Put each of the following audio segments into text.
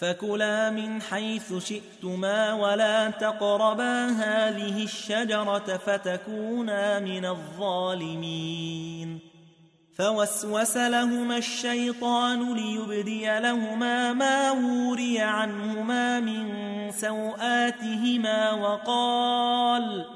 فكلا من حيث شئتما ولا تقربا هذه الشجرة فتكونا من الظالمين. فوسوس لهما الشيطان ليبدي لهما ما وري عنهما من سوآتهما وقال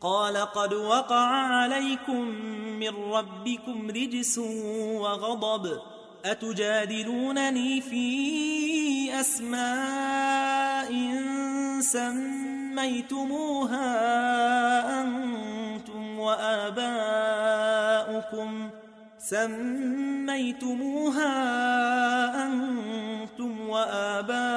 قال قد وقع عليكم من ربكم رجس وغضب. أتجادلونني في أسماء سميتموها أنتم وآباؤكم. سميتموها أنتم وآباؤكم.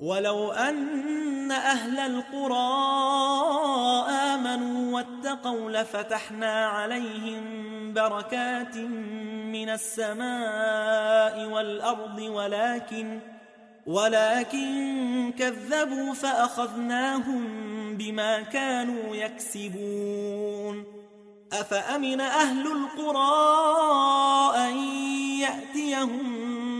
ولو أن أهل القرى آمنوا واتقوا لفتحنا عليهم بركات من السماء والأرض ولكن ولكن كذبوا فأخذناهم بما كانوا يكسبون. أفأمن أهل القرى أن يأتيهم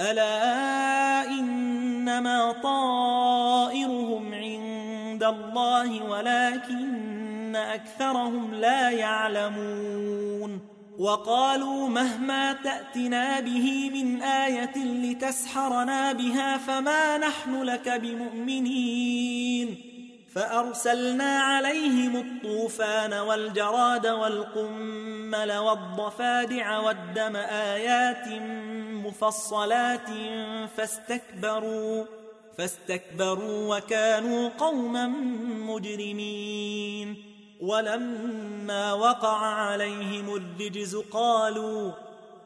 ألا إنما طائرهم عند الله ولكن أكثرهم لا يعلمون وقالوا مهما تأتنا به من آية لتسحرنا بها فما نحن لك بمؤمنين فأرسلنا عليهم الطوفان والجراد والقمل والضفادع والدم آيات مفصلات فاستكبروا فاستكبروا وكانوا قوما مجرمين. ولما وقع عليهم الرجز قالوا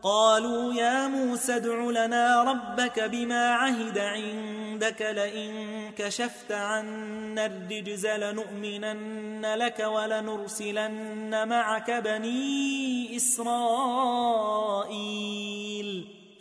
قالوا يا موسى ادع لنا ربك بما عهد عندك لئن كشفت عنا الرجز لنؤمنن لك ولنرسلن معك بني إسرائيل.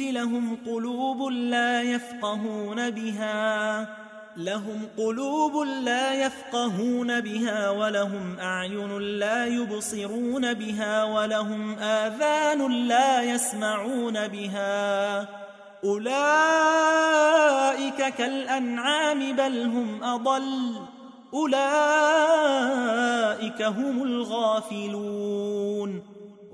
لهم قلوب لا يفقهون بها. لهم قلوب لا يفقهون بها ولهم أعين لا يبصرون بها ولهم آذان لا يسمعون بها. أولئك كالأنعام بل هم أضل. أولئك هم الغافلون.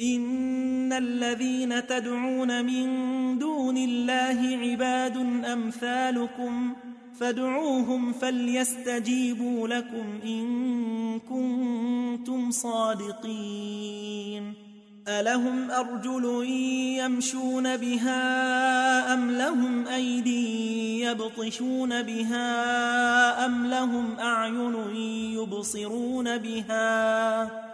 إن الذين تدعون من دون الله عباد أمثالكم فادعوهم فليستجيبوا لكم إن كنتم صادقين ألهم أرجل يمشون بها أم لهم أيدي يبطشون بها أم لهم أعين يبصرون بها